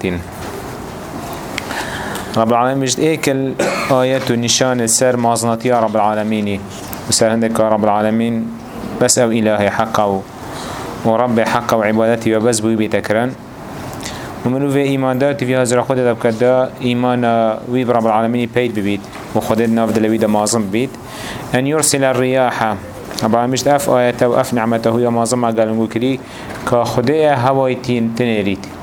وقتين رب العالمين بجد ايكل آيات ونشان السر مازناتي رب العالمين. وسر هندك رب العالمين. بس أو إلهي حقه ورب حقه وعبادتي وبس بوي بيتكرن ومنو في إيمان دار تفي هزر خود دب كدا إيمان وي رب العالمين بيت ببيت. وخود ناف دلوي دا مازن ببيت أن يرسل الرياح. رب العالمين بجد أف آياته وأف نعمته يا مازن ما قالوا كري كخده هواي تين تنيريت.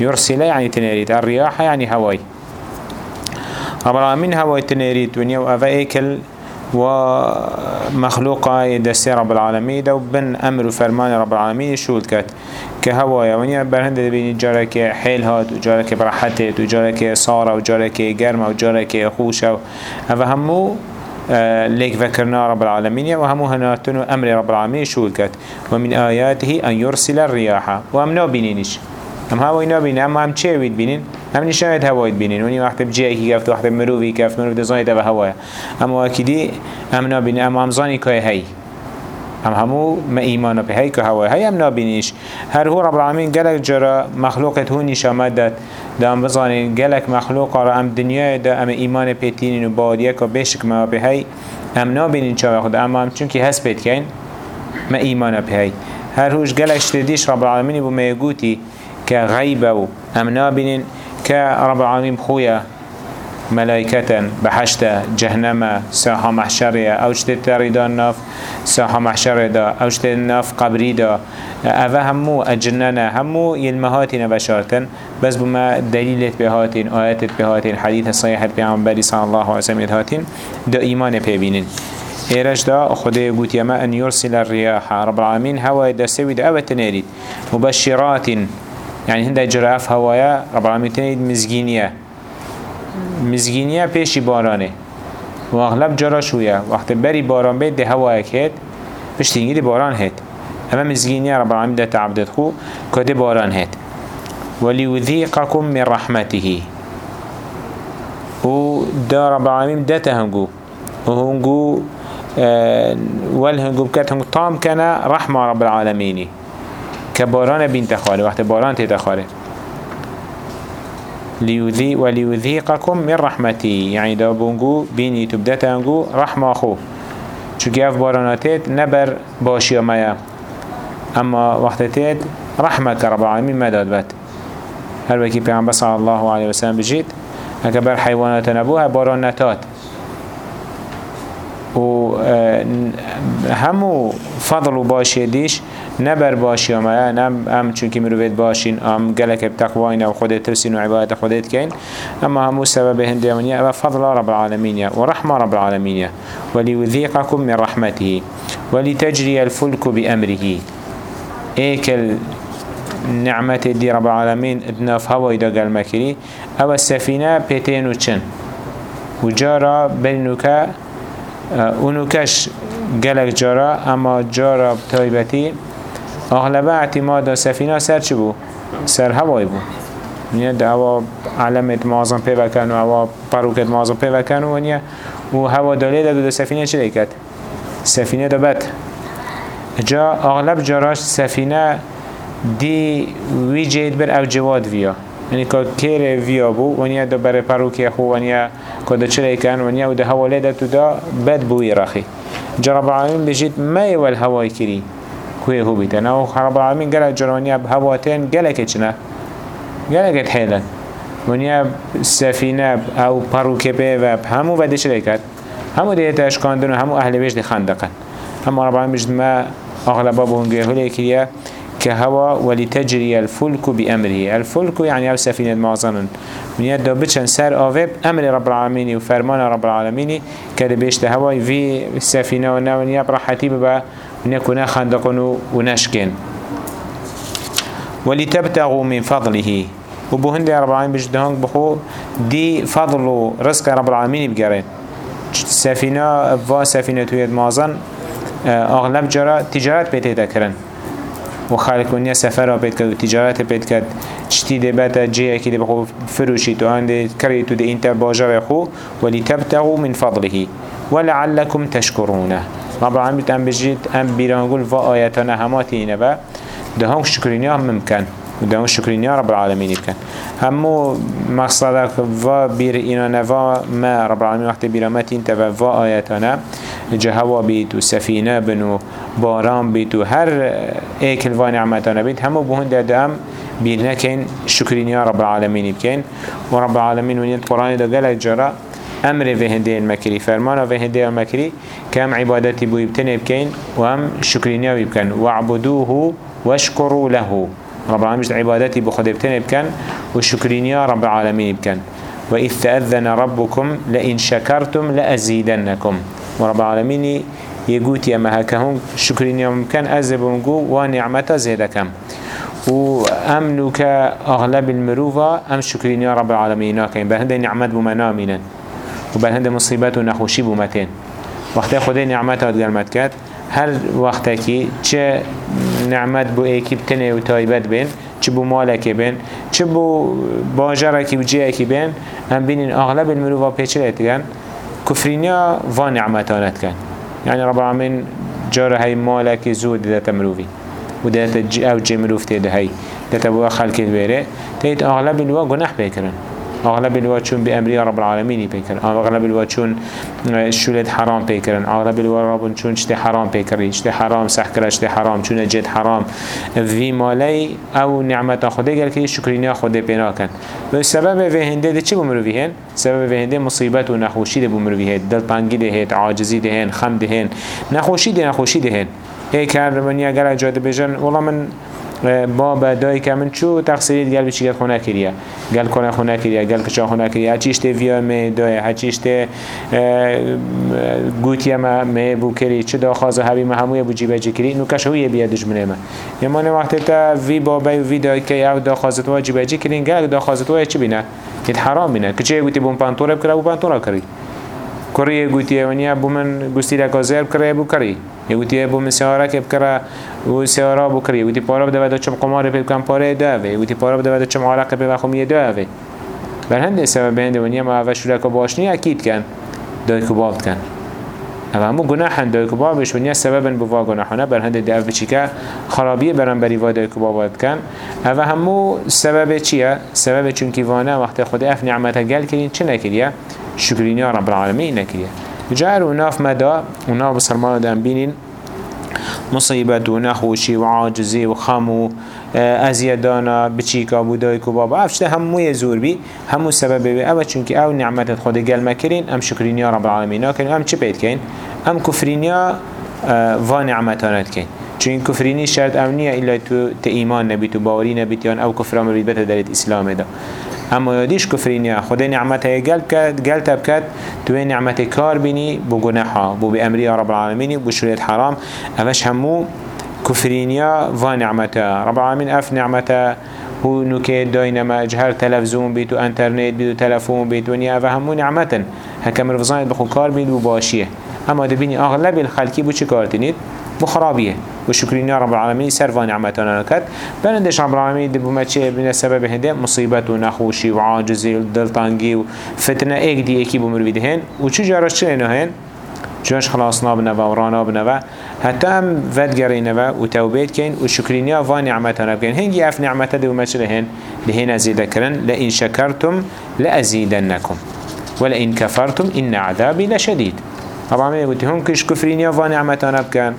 يرسل يعني تنيريت الرياح يعني هواي. رب العالمين هواي تنيريت ونيا وأفا إيكل ومخلوقة دستي رب العالمين دو بن أمر وفرمان رب العالمين شول كات. كهوايا ونيا برهند بين جارك حيل هات وجارك براحتت وجارك صارة وجارك جرمة وجارك خوشة. هذا همو آه، ليك ذكرنا رب العالمين وهمو هناتن أمر رب العالمين شول كات. ومن آياته أن يرسل الرياح. وأمنا بينينش. هم هواي نبين أما هم چه ويد بينين هم نشاهد هواي بينين وني وقت بجيه كي كفت وقت مروفي كفت مروف دزاني تبا هواي أما وكيدي هم نبين أما هم زاني كاي هاي هم همو ما إيمان به هاي كهواي هاي هم نبينيش هر هو رب العالمين قالك جرا مخلوقت هو نشامدت دام بزانين قالك مخلوق را ام دنیا دا ام ایمان پیتینین و بادیه که بشک ما به هی. ام نابینین چا خود اما هم چونکی هست پید کن ما ایمان به هی. هر هوش قالك شتديش رب العالمين بما يقوتي كغيبة و أمنا بنين كرب العالمين خويا ملائكة بحشتة جهنم ساحة محشرية أو شتت تريدان ناف ساحة محشرية دا أو شتت ناف قبري دا. أفا همو أجننا همو يلمهاتنا بشارتن. بس بما دليلت بهاتين آياتت بهاتين حديث صحيح بيعنبالي صلى الله عليه وسلم هاتين دا إيمان بيبينين إيرش دا خده يقول يما أن يرسل الرياح. رب العالمين هوا دا سوي دا أبا مبشرات يعني هنده جراف هوايا رب العالمين تنيد مزگينية مزگينية پیشی بارانه و اغلب جرا شوية وقت بری باران بيت ده هوايا كهت پشتینگی ده باران هت اما مزگينية رب العالمين ده تعبدت خو كده باران هت وليذيقكم من رحمته و ده رب العالمين ده تهنگو وهنگو آه والهنگو بكت هنگو طام كان رحمة رب العالمين كباران بين تخاره وقت باران تتخاره ليذي وليذيقكم من رحمتي يعني دا بونجو بيني تبدتانجو رحمة خو چونك اف باراناتيت نبر باشي مايا اما وقت رحمة رب العالمين ما داد بات هل وكي پیغمبر صلى الله عليه وسلم بجيت اكبر حيوانات نبوها باراناتات و همو فضل و باشی دیش نبر باشی اما نم ام چونکی مروید باشین آم گلک بتقوین و خودت ترسین و عبادت خودت کین اما همو سبب هندیمانی اما فضل رب العالمین و رحمة رب العالمين وليذيقكم من رحمته ولتجري الفلك بأمره. ايكل نعمة دي رب العالمين ادناف هوا اذا قال مكري أو السفينة بيتين وچن وجارا بينك اونو کش گلک جارا اما جارا تایبتی اغلبه اعتماد سفینه سر چی بو؟ سر هوای بو نیا ده هوا علمت معظم پی وکن و هوا پروکت معظم پی وکن و نیا و هوا داله ده دو سفینه چی لیکت؟ سفینه ده بد جا اغلب جاراش سفینه دی وی جید بر او جواد ویا یعنی که کیر ویا بو ونیا دو بر پروکی خو ونیا كده چرا كان ونيا وده هوا لده تدا بد بوي رخي جرب العالمين بجيت ما يوال هوا كري كوي هو بيتن أو رب العالمين قال جرانيا بهواتين قالك چنا قالك تحيلا ونيا سفينة أو پروكبه و همو بده چرا كد همو ده تشكاندن همو أهل بيش دي خندقن اما رب العالمين بجد ما اغلب ابو هنگيه هلي كريا كهوا ولتجري الفلك بأمره. الفلك يعني أو سفينة معظنا من يد بچن سر آوب أمر رب العالمين وفرمان رب العالمين كده بيشت هوا في سفينة ونونيا براحتي ببا ونكونا خندقون ونشكن ولتبتغوا من فضله. وبهند رب العالمين بجدهنك بخو دي فضل رزق رب العالمين بقرين سفينة فا سفينة يد معظن آغلب جرا تجارت بيته ذكرن و خلق ونیا سفر را پید کرد و تجارت پید کرد. چتی ده بتا جه اکی ده بخو فروشی تو هنده کری تو ده اینتر باجر خو. ولی تبتغو من فضله. ولعلكم تشكرونه رب العالمين ام بجيت ام آياتنا هماتي نبا. ده هم شكريني هم ممكن ودام شكرين رب العالمين بكن همو مقصدك و بير إنا نوا ما رب العالمين وقت بيرامتين تفا و آياتنا جهوا بيت وسفينة بنو باران بيت وهر ايكل و نعمتنا بيت همو بهن دام بير نكين شكرين يا رب العالمين بكين ورب العالمين ونيت قرآن دا قلق جرا أمر في هندي المكري فرمانا في هندي المكري كم عبادتي بو يبتني بكين وهم شكرين يا بكين واعبدوه واشكروا له. رب العالمين عبادتي بو خد يبتني بكين وشكرين يا رب العالمين بكين وإذ تأذن ربكم لئن شكرتم لأزيدنكم. ورب العالمين يقول يا مهكهم شكرين يا ممكن أزبونكو ونعمة زيدكم. و امنو که أغلب المروفا أم شکرین یا رب العالمین ناکن به هنده نعمت بو منامینن و به هنده مصیبت و نخوشی بو هر وقتی که چه نعمت بو ایکی بتنه و تایبت بین چه بو مالکی بین چه بو باجرکی و جیکی بین هم بینین اغلب المروفا پیچه ایتگن کفرینیا و نعمتانت کن. يعني رب العالمين جاره هاي مالك زود ده تمروفي ودات أو جمروف تيده هاي دات ابو خلق البيره تيت اغلب الوا گناح بيكرن أغلب الوا چون بامر رب العالمين بيكرن أغلب الوا چون شولد حرام بيكرن. أغلب الوا رب چون شت حرام بيكرن شت حرام سحكر شت حرام چون جد حرام. في مالي أو نعمت خدا قال كي شكرينيا خدا بينا كان بسبب في هنده ده چه بمروي هن سبب في هنده مصيبت و نخوشي ده بمروي هن دل تنگي ده عاجزي ده خم ده نخوشي ده نخوشي ده هيك هر من يا جل جاد بيجن والله من بابا دای که من چو تقصیری گل بچی گل خونه کریه؟ گل کنه خونه کریه گل کچا خونه کریه. هچیش ته ویا می دای هچیش ته گوتی ما می بو کری چه دا خواز هبی ما هموی بو جیبه جی کری. نو کشوی بیا دجمنه ما. یمان وقت تا وی بابا و وی دای که او دا خواز تو جیبه جی کرین گل دا خواز تو چی بینه؟ کت حرام بینه. کچه گوتی بون پانتوره بکره بو پانتوره کری. کریه گوتی ونیا بو من گستی لکازر بکره بو کری یوتی بو مسیاره که بکره و سیاره بکره یوتی پارا بده و چم قمار پی بکن پاره داوه یوتی پارا بده و چم علاقه پی بخومی داوه بر هنده سبب هنده ونیا ما اوه شوره که باشنی اکید کن دای کبابت کن اما همو گناحن دای کبابش ونیا سببن بوا گناحانه بر هنده ده بچی که خرابیه برن بری و دای کبابت کن اوه همو سبب چیه؟ سبب چونکی وانه وقت خود اف نعمت گل کرین چه نکریه؟ شکرینی رب العالمین نکریه جار وناف مدى وناف بسرمان دان بينين مصيبت ونخوشي وعاجزي وخمو ازيادانا بچيكا بودايك وبابا افشته همو يزور بي همو سبب بي اما چونك آو نعمت خود قل مكرين ام شكرين يا رب العالمين كن ام چه بيت كين ام كفرين يا و نعمتانت كين چون كفريني شرط امنية إلا تو تإيمان نبي تو باوري نبي تيان أو كفر أمر بيت دارت إسلام ده اما یادیش کفرینیا خدا نعمت گل کرد گل تب کرد تو نعمت کار بینی بو گناحا بو بی امری رب العالمین بو شریعت حرام. اوش همو كفرينيا و نعمتا. رب العالمين اف نعمتا. هو نوكي داينما جهر تلفزيون بيتو انترنت بيتو تلفون بيتو نيا فهمو نعمتا هكا مرفزانت بخو كار بيت وباشيه اما دبيني اغلب الخلقي بو چه بو خرابيه وشكرين يا رب العالمين سرفا نعمتنا نكت بلندش رب العالمين دبو ما چه بنا سبب هنده مصيبت و نخوشي و عاجزي و دلتانگي و فتنه ايك دي ايكي بمروي دهن و چو جارش چه هن؟ جاش خلاصنا بنوا و رانا بنوا حتى هم ود گرينوا و توبيت كين و شكرينيا و نعمتنا بكين هنگي اف نعمتا دو چه لهن لهن ازيد كرن لئن شكرتم لأزيدنكم ولئن كفرتم إن عذابي لشديد طبعا ما يقول هم كش كفرينيا و نعمتنا بكين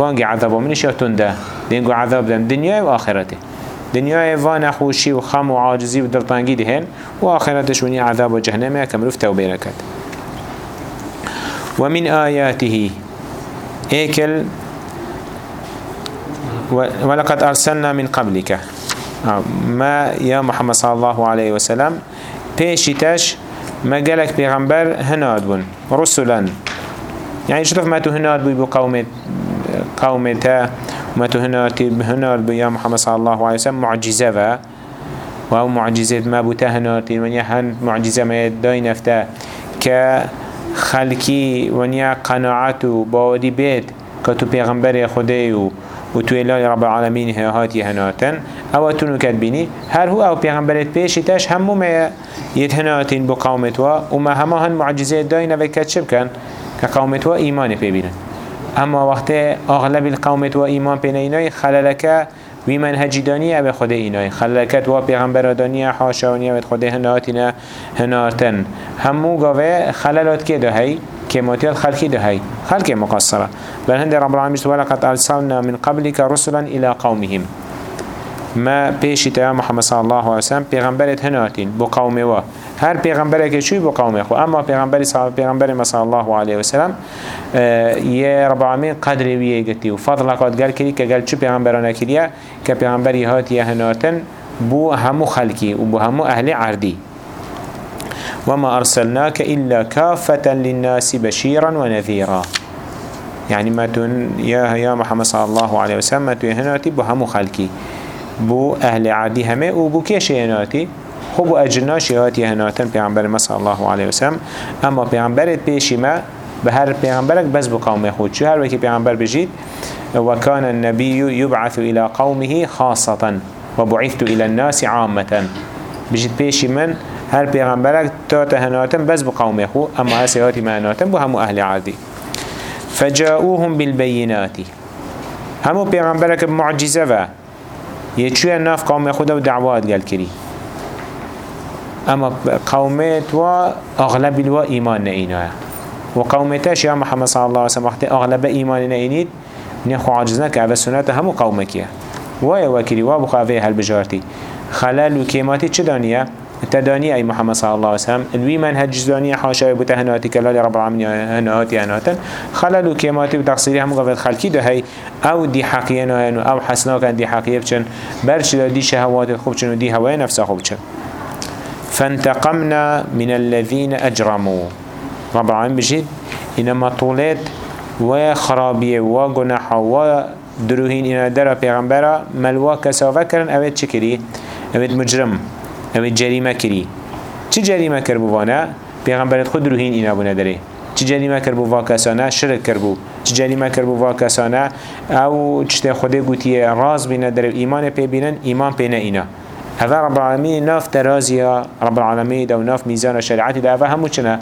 وانگی عذاب منش تنده دینگو عذاب دم دنیای و آخرته دنیای وان خوشی و خم و عاجزی و دلتانگی دهن و آخرتش ونی عذاب و جهنم کمروف توبه نکد ومن آياته ايكل ولقد أرسلنا من قبلك ما يا محمد صلى الله عليه وسلم بيشتش ما قالك بيغمبر هناد بون. رسلا يعني شطف ما تو هناد بو قومت قومتا ما تهناتي بهنار بيا محمد صلى الله عليه وسلم معجزة و وهو معجزة ما بتهناتي من يهن معجزة ما يدين افتا. كخلقي ونيا قناعت باودي بيت كتو پیغمبر خدي و وتو إله رب العالمين هاتي هناتن. أو تونو كتبيني هر هو أو پیغمبرت پیشتش همو ما يتهناتين بقومتوا وما هما هن معجزة داين وكتشب كان كقومتوا إيمان بيبينن اما وقت اغلب القوم تو ایمان پینینای خللکه وی منهجی دانی أو خود اینای؟ خلکت و پیغمبر دانی حاشا و نیامت خود هناتینا هنارتن همو گاوه خلالات که ده كماتيال خلقي دهي خلق مقصرة. بل هند رب العالمين ولقد أرسلنا من قبلك رسلا إلى قومهم. ما پیشی تا محمد صلی الله پیغمبرت هناتین بو قوم و. هر پیغمبره که چوی بو قوم خو. اما پیغمبری صلی پیغمبر صلی الله علیه وسلم یه رب العالمین قدر ویه گتی و فضل قد گل کری که گل چو پیغمبرانه کریه که پیغمبری هاتی هناتن بو همو خلقی و بو همو أهل عردی وما أرسلناك إلا كافة للناس بشيرا ونذيرا يعني ما تون يا يا محمد صلى الله عليه وسلم ما تون هناتي بو همو خلقي بو أهل عادي همه وبو كيش هناتي خب بو أجناش هاتي هناتن پیغمبر ما صلى الله عليه وسلم أما پیغمبرت بيشي ما بهر پیغمبرك بس بو قوم خود. شو هر وكي پیغمبر بجيت وكان النبي يبعث إلى قومه خاصة وبعثت إلى الناس عامة بجيت بيشي من هر پیغمبرك تا تهناتن بس بقوم خو اما هسياتي مهناتن بو همو أهل عادي فجاءوهم بالبينات همو پیغمبرك بمعجزة و يتشوي الناف قوم خدا ودعوات قال كري أما قومت و أغلب الوا إيمان نئينا وقومتاش يا محمد صلى الله عليه وسلم أغلب إيمان نئينيد نخو عجزنا كعب السنة همو قومك ويا وكري وابو خافيه هالبجارتي خلال وكيماتي چه دانيه تداني أي محمد صلى الله عليه وسلم. الوي منهج داني حاشا بتهناتي كلال رب العالمين هناتي هناتا خلل وكيماتي وتقصيري هم قفت خلقي ده هي أو دي حقينا أو حسنا كان دي حقية بچن برش دي شهوات الخوب چن ودي هواي نفسها خوب چن. فانتقمنا من الذين أجرموا. رب العالمين بجد إنما طولت وخرابية وقناحة ودروهين. إنا درى پیغمبرا ملوا كسافة كرن. أوید چكري أوید مجرم. اوه جریمه کری چه جریمه کر بوانا؟ پیغمبرت خود روحین اینا بونه داره چه جریمه کر بوا کسانه شرک کر بو چه جریمه کر بوا کسانه أو چه خوده گوتیه راز بینه داره ایمان پی بینن ایمان پی نه اینا هذا رب العالمين ناف ترازيا رب العالمين دو ناف ميزان شريعتي ده همو چنه؟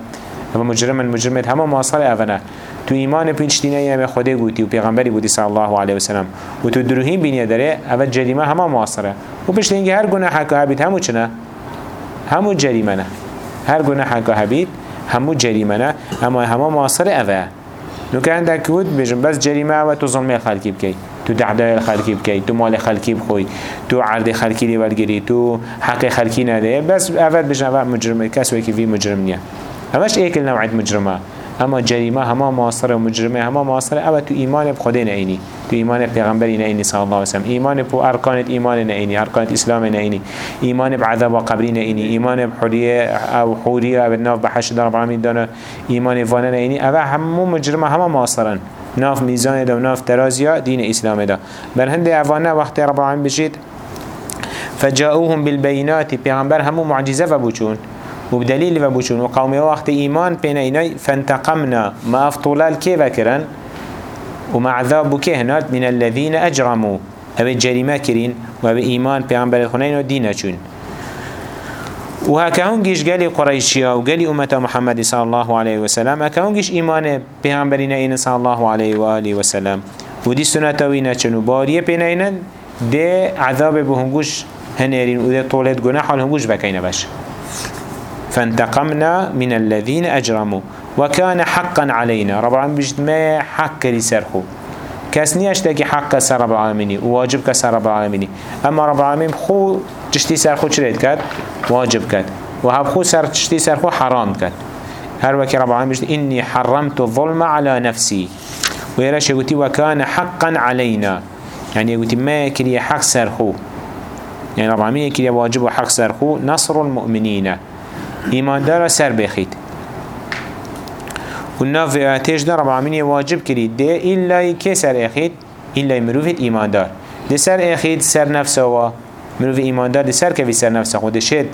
همو مجرم المجرمت همو مواصل اونا تو ایمان پیشتینه یه خوده گوتی و پیغمبری بودی صلی الله علیه وسلم و تو دروهین بینیه داره اول جریمه همه معاصره و پشتینگه هر گناه حکا هبید همو چنه؟ همو جریمه نه. هر گناه حکا هبید همو جریمه نه. اما همه معاصره اوه. نو که عندك ود بجن بس جريمه و تو ظلم خلقی بکی. تو دعدای خلقی بکی تو مال خلقی بخوی تو عرض خلقی لی ولگیری تو حق خلقی نده. بس اول بجن اول مجرم کس وکی في مجرم نیه. همش ایکل نوعید مجرمه. اما جريمه هما معاصره و مجرمه هما معاصره اما تو ایمان بخده نعینی. تو ایمان پیغمبری نعینی صلی الله علیه وسلم ایمان بو ارکانت ایمان نعینی ارکانت اسلام نعینی. ایمان بعذاب و قبری نعینی. ایمان بحوریه أو حوریه أو ناف بحشت در رب العالمین دانه. ایمان وانه نعینی. اوه همو مجرمه هما معاصرن. ناف میزان دا و ناف ترازیا دین اسلام دا. بر هنده اوانه وقت رب العالمین بشید فجاؤوهم بالبينات پیغمبر همو معجزه و بوچون وبدليل وبوشون وقومي وقت إيمان بين إيناي فانتقمنا ما أفطولال كيف كرن ومع عذاب كهنات من الذين أجرموا أبي الجريمة كرين وبإيمان بيعنبر الخنين ودينا شون وهكاهم جيش قالي قريشيا وقالي أمة محمد صلى الله عليه وسلم هكاهم جيش إيمان بيعنبرنا إين صلى الله عليه وآله وسلم ودي سنة وينا چنو. باريه بينينا دي عذاب بهنگوش هنيرين ودي طولت گناح والهنگوش بكينا باش. فانتقمنا من الذين أجرموا وكان حقا علينا رب العالمين بجد ما حق لسرخو كسني اشتكي حق سر رب العالمين وواجب كسر رب العالمين اما رب العالمين خو تشتي سرخو چريد كد واجب كد وهب خو سر تشتي سرخو حرام كد هر وكي رب العالمين بجد إني حرمت الظلم على نفسي. ويراش يقولي وكان حقا علينا. يعني يقولي ما يكري حق سرخو يعني رب العالمين يكري واجب وحق سرخو نصر المؤمنين ایمان دار سر بخید و ناف آتش در رب العالمین واجب کرید ده ایلا که سر اخید ایلا مروفت ایمان دار. ده سر اخید سر نفسه و مروف ایمان دار. ده سر كفي سر نفسه خود شيت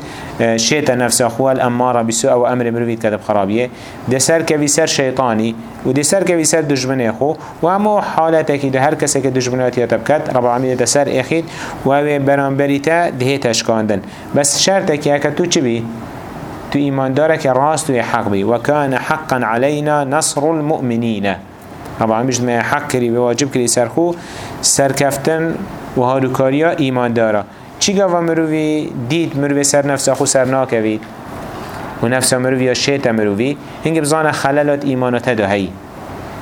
شيت نفسه خو. الأمارة بسوء أو أمر مروفيت كذب خرابية. ده سر كفي سر شيطاني و ده سر كفي سر دجمنه خو. و اما حالتك ده هر کسی که دجمنات يتبكت رب العالمين ده سر اخید و برانبريتا ده تشکاندن. بس شرطك يا كتو چي بي تو ایمان داره که راست حق بی و کان حقا علینا نصر المؤمنین رب العالمين بجد ما حق كري بواجب كري سرخو سركفتن و هاروكاريا ایمان داره چی گفت مروی؟ دید مروی سر نفس خو سر ناکوید و نفس مروی یا شیط مروی. هنگی بزانه خلالات ایمانات دهی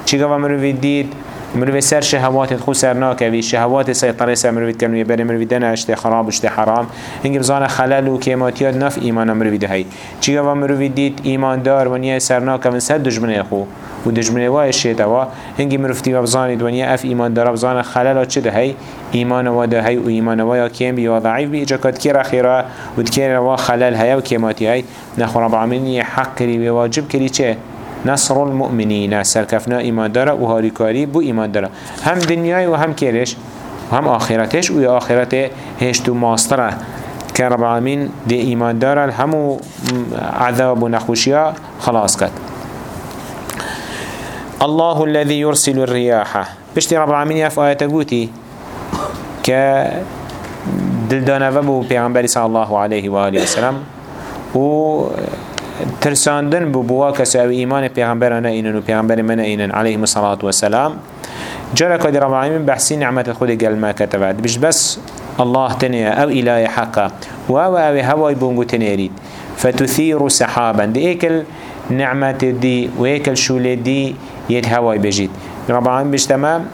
چی گفت مروی؟ دید مروی سر شهوات خو سر ناکوی شهوات سیطره سر مروی کنو یه بره مروی دنه اشته خراب اشته حرام. هنگی بزانه خلال و کیماتیات نف ایمان مروی دهی. چی گفت مروی دید ایمان دار و نیه سر ناکوی سر دجمنه خو. و دجمنه وای شیطوا هنگی مروفتی و بزانید و نیه اف ایمان دار بزانه خلالات چه دهی؟ ایمان و دهی و ایمان و یا کم بی و ضعیف بی. اجاکات کی رخیره و دکیر و خلال هیا و کیماتی هی. نخور رب العالمین حق کری و واجب کری چه؟ نصر المؤمنين. سركفنا إيمان دارا وهاريكاري بو إيمان دارا هم دنياي وهم كيرش وهم آخرتش ويا آخرته هشتو ماستره كرب العالمين دي إيمان دارا همو عذاب ونخوشيا خلاص كت الله الذي يرسل الرياح. بشتي رب العالمين يف آيات قوتي ك دلدانا وبو بيغنبري صلى الله عليه وآله وسلم و ترساندن بو بوا کسی أو ایمان پیغمبرانه اینن و پیغمبر من اینن علیه الصلاة والسلام. جرى كده رب العالمين بحسين نعمة الخود قال ما كتبت. بش بس الله تنيا أو إله حقا وهو أو هواي بونغو تنيريد فتثير سحابا. دي إيكل نعمة دي ويكل شولي دي يد هواي بجيد رب العالمين بش تمام؟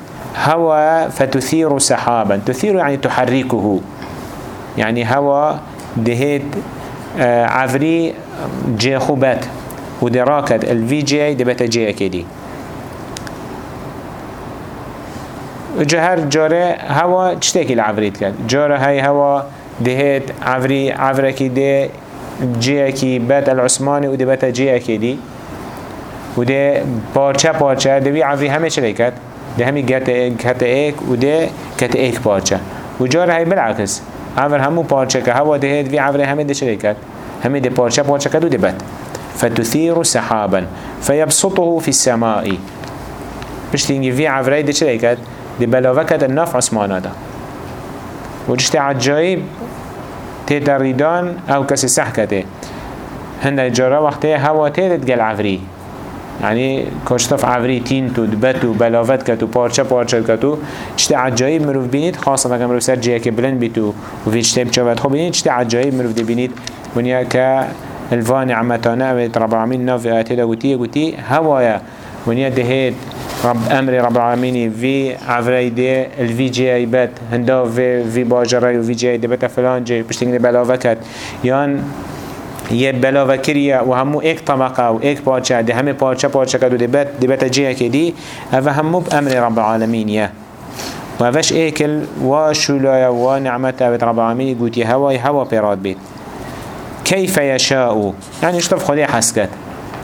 هوا فتثير سحابا. تثير يعني تحركه. يعني هوا دهيت عفري جي خوبت و دراكت الفي جي دبت جي اكيدي جهر جاره هوا چتاكي العفريت كد جاره هاي هوا دهت عفري عفركي ده جي اكي بات العثماني و جي اكيدي و ده پارچه پارچه دوی عفري همه چلی کد ده همي کت ایک و ده کت ایک پارچه و جاره هاي بالعكس عفر همو پارچه که هوا دهت وی عفري همه ده چلی کد همه دي پارچه پارچه کدو دي بد فتثير سحابا. فيبسطه في السماء. بشتينجي في عفراي دي كد دي بلاوكت النف عثمانا دا وجشت عجائب تدريدان أو كسي سحكته هنده جارا وقته هوا تيدت قل عفري. يعني كشتف عفري تين تو دبتو بلاوت كتو پارچه پارچه كتو چت عجائب مروف بینید خاصة اگر مروف سر جيه که بلند بیتو و في چتب چوت خو بینید چت عجائب مروف دي بینید ونیا که الفان عمتانه اوید رب العالمین ناف آیتی دا گوتی گوتی هوایا ونیا دهید رب أمر رب العالمين في عفري دي الفي جي أي بات هندا في باجري وفي جي أي دي بات فلان جي بشتنگ بلاوكت يان یه بلاوه کریه و همو ایک طبقة و ایک پارچه ده همه پارچه پارچه ده بات ده بات جیه که دی أو همو بأمر رب العالمين یه و اوش ایکل و شولایا و نعمت رب العالمين گوتی هوای هوا پیراد بید كيف يشاء؟ يعني اشتف خده حسكت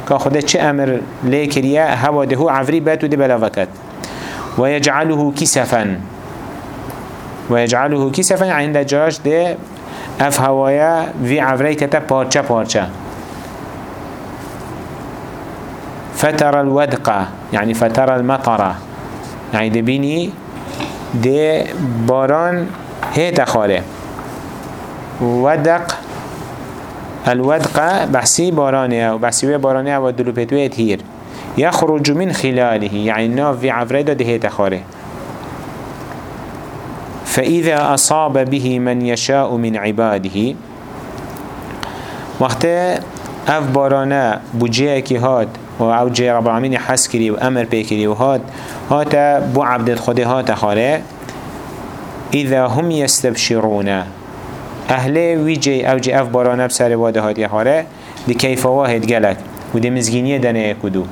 كا خده چه أمر ليكريا هوا ده عفري باتو ده بلاوكت ويجعله كسفا ويجعله كسفا عند جاش ده اف هوايا في عفري كتا پارچه پارچه. فتر الودقة يعني فتر المطرة يعني ده بيني ده باران هيتا خاله. ودق الودقة بحسي بارانيا وبحسي بارانيا ودلوبتوية هير يخرج من خلاله يعني ناف في عفريدة دهيت خاره فإذا أصاب به من يشاء من عباده. وقت أف بارانا بجيكي هاد و أو جي رب العالمين حس كري و أمر بكري و هاد هاتا بو عبدت خده هاتا خاره إذا هم يستبشرون اهل ویجی او جی اف بارانه بسر واده هاتی هاره دی کیف واحد گلک. و دی مزگینی دنه اکدو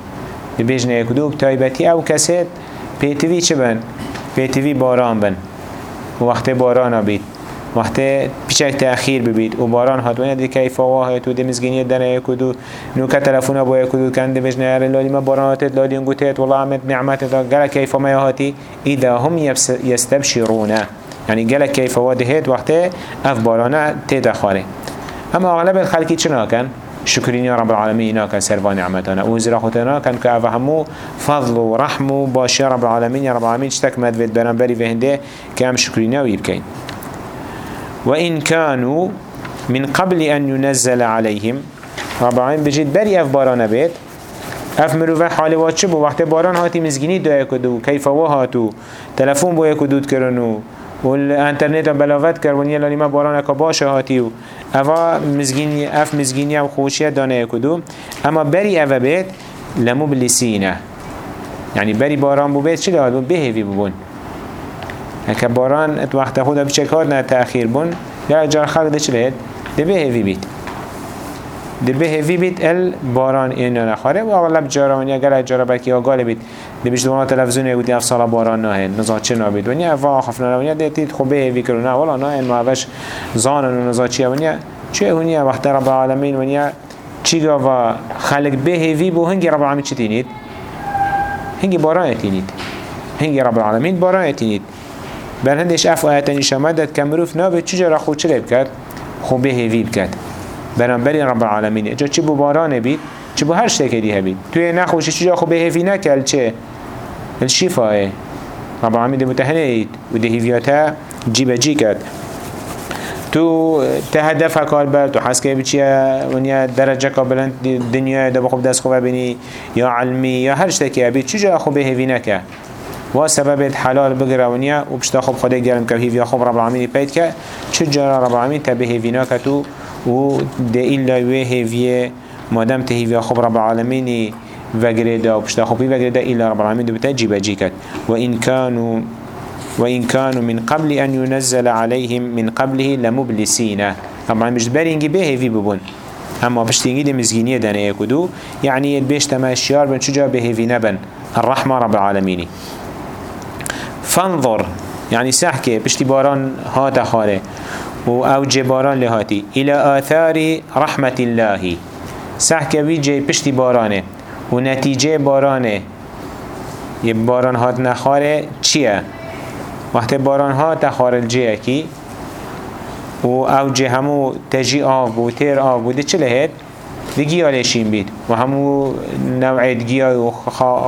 دی بیجنه اکدو بتایبتی او کسید پیتوی چه بن؟ پیتوی باران بن. و وقت باران بید وقت پیچک تأخیر ببید. و باران هات و دی کیف واحد و دی مزگینی دنه اکدو نو که تلفون با اکدو کن دی بیجنه اره لالی ما باراناتت لالی انگوتت والله عمد نعمتت گلک کیف ما هاتی؟ اذا هم يستبشرونه يعني قالك كيف وادهت وقته اف بارانا تيدا خاري اما اغلب الخلقي چنا كان شكرين يا رب العالمين كان سرفان نعمتنا وزرا خطنا كان كافهمو فضل ورحمه باش يا رب العالمين يا رب العالمين اشتك مدفت برنبري فهنده كام شكرين ويبكين وإن كانوا من قبل أن ينزل عليهم رب العالمين بجد بري أف بارانا بيت اف مروفه حال وات چه بو؟ وقت باران هاتی مزگینی دو کدو کیف و هاتو؟ تلفون بو کدود کرنو؟ و الانترنت بلاوت کرد و نیلانی ما باران اکا باشه هاتی و. اوا مزگینی اف مزگینی و خوشیه دانه کدو. اما بری اوه بید لمو بلیسینه. يعني بري باران بو بيت چه لهاد بون؟ بهوی بون. هكا باران ات وقت خود بچه کار نه تأخیر بون. یا جار خلق ده چه لهاد ده بهوی بید. ده بهوی بید ال باران اینا نخواره. و اغلب جارانیا گل جارا بکی آگال بید. دبیش دوام تلویزیون یه گویی افسر باران نه نزاتش نبید و نه و خفن و نیا دیتی خوبه هیوی کرو نه ولی نه این زانن زانه نزاتش و نیا چه هنیا وقت رب العالمین. و نیا چیگا و خالق به هیوی بو هنگی رب العالمین چتینید تینید؟ هنگی باران اتینید هنگی رب العالمین باران اتینید بر هندش اف آیتنی شمدت کمروف نه نابید. چجرا خود چلب کرد؟ خب، خوبه هیوی بکرد. بری رب العالمین اجا چی بو باران بید؟ چی بو هر شکلی هبید بید. توی نخوشی چجا خوبه خب هیوی نکل چه؟ الشفاه رب العالمین ده متهنه اید و ده هیویاتا جیب جی کرد تو تهدف کار تو حس که بچیه درجة قابلن دنیا ده بخوب دست خوبه بینی یا علمی یا هر شتکی ابی چجا خوب هیوی حلال بگره ونیا و بشتا خوب خدا گرم که هیویا خوب رب العالمین پید که چجا رب العالمین تبه هیوی نکه تو و ده ایلا وی هیویه مادم تهیویا خوب رب العالمین وگره ده و بشتا خوبی وگره ده ایلا رب العالمین دو بتا جیبه جی کد و این کانو وإن كانوا من قبل أن ينزل عليهم من قبله لمبلسين طبعا مش برينجي به في ببون. أما بشتينجي دي مزجينية دانا يكدو يعني البيش تما الشيار بن شجا به في نبن. الرحمة رب العالمين فانظر. يعني سحكي بشتي باران هات خاله أو جباران لهاتي إلى آثار رحمة الله. سحكي بيجي بشتي بارانه. ونتيجة بارانه يباران هات نخاره چيه وقت باران ها تخارل جه اکی و أو جه همو تجی آف بود تیر آف بوده چه لهید؟ دی گیا لیشین بید. و همو نوعید گیا و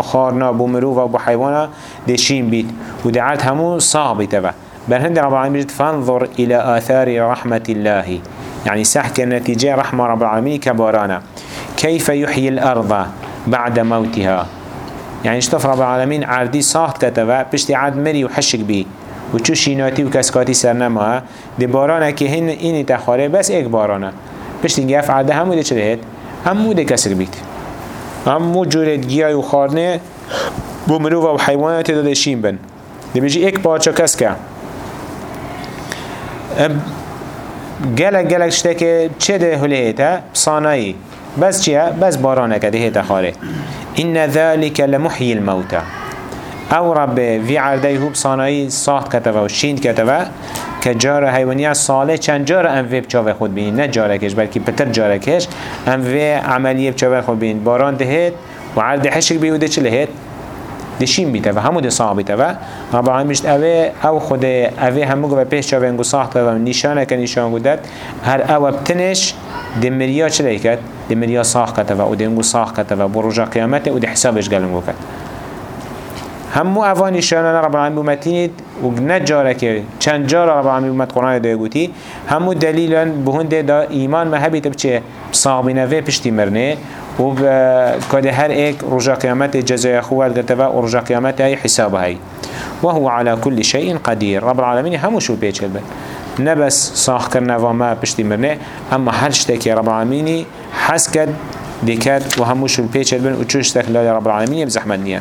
خارنا بو مروف و بو حیوانا دیشین بید. و دعات همو صاغ بیتبه بل هند رب العالمين بجد فانظر إلى آثار رحمة الله. يعني سحك النتيجة رحمة رب العالمين كبارانا كيف يحيي الأرض؟ بعد موتها. یعنی يعني اشتف رب العالمين عردي صاحت كتبا بشتي عرد مري وحشك بي وچو شيناتي و کسکاتی سر بارانا دی که هن اینی بس ايك بارانا پشت این گف همو هموده چه همو هموده كسر بيت همو جورت گیای و بو مروفا و حیوانات داده بن. دي بجي ايك پارچا کس که. گلگ شده که چه ده هلیه تا؟ سانایی. بس چیه؟ بس بارانکه ده تخاره این ذالک لمحی الموت او رب وی عرده هوب سانایی ساخت کتوه و شیند کتوه که جار حیوانی ساله چند جار ام وی بچاوه خود بینید نه جارکش بلکه پتر جارکش ام وی عملیه بچاوه خود بینید باران دهید و عرده حشک بیوده چه لهید؟ دشين بيته و همو ده صاح بيته و رب العالمين مشت اوه أو خود اوه همو گو پیش چاوه انگو صاحت و نشانه که نشان گودت هر أو بتنش دمريا چه لكت دمريا صاح كتفا و دنگو صاح كتفا برجا قيامته و دي حسابش قلنگو كت همو اوانی شانان رب العالمین بومتینید و نجاره که چند جار رب العالمین بومت قرآن دا گوتی همو دلیلا بهنده دا ایمان مهبی تب چه صابینه پشتی مرنه و کده هر ایک رجا قیامت جزای خوال گرتوا و رجا قیامت های حساب های. وهو على كل شيء قدير رب العالمين همو شو بيچل بن نبس صاح کرنا و ما پشتی مرنه اما هر شتکی رب العالمینی حس کد دکد و همو شو بيچل بن و چوش تک رب العالمين بزحمت نیه.